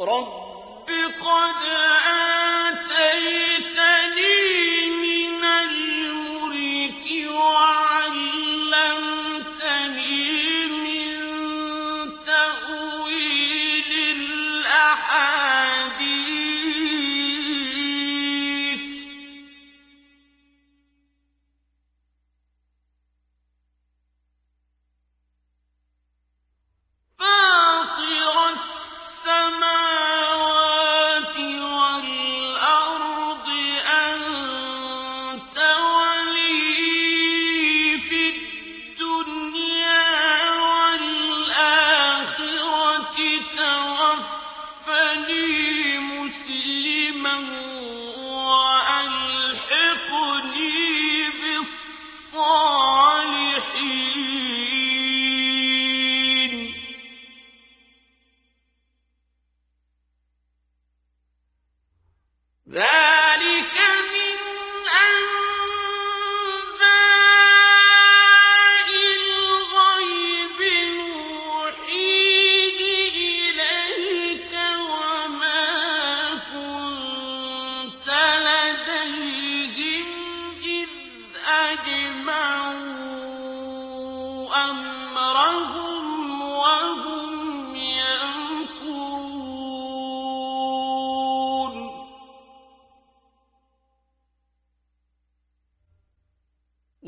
رب قد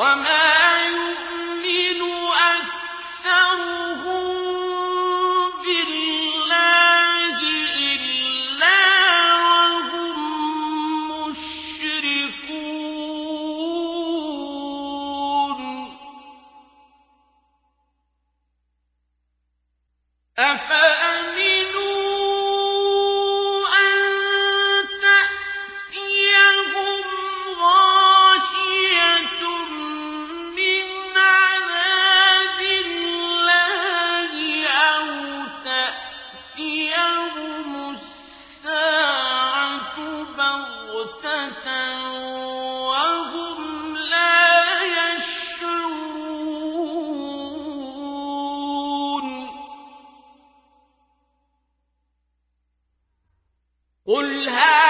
وَمَا قل هذا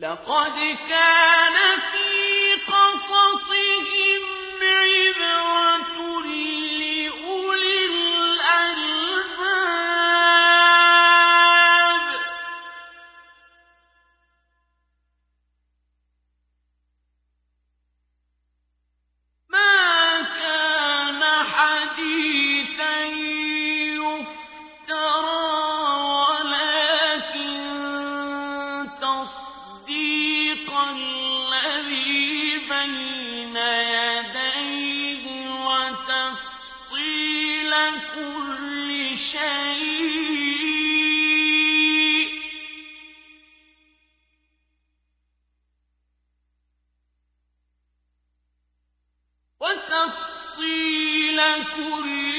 لقد كان في قصصهم عبرة وتفصيل كل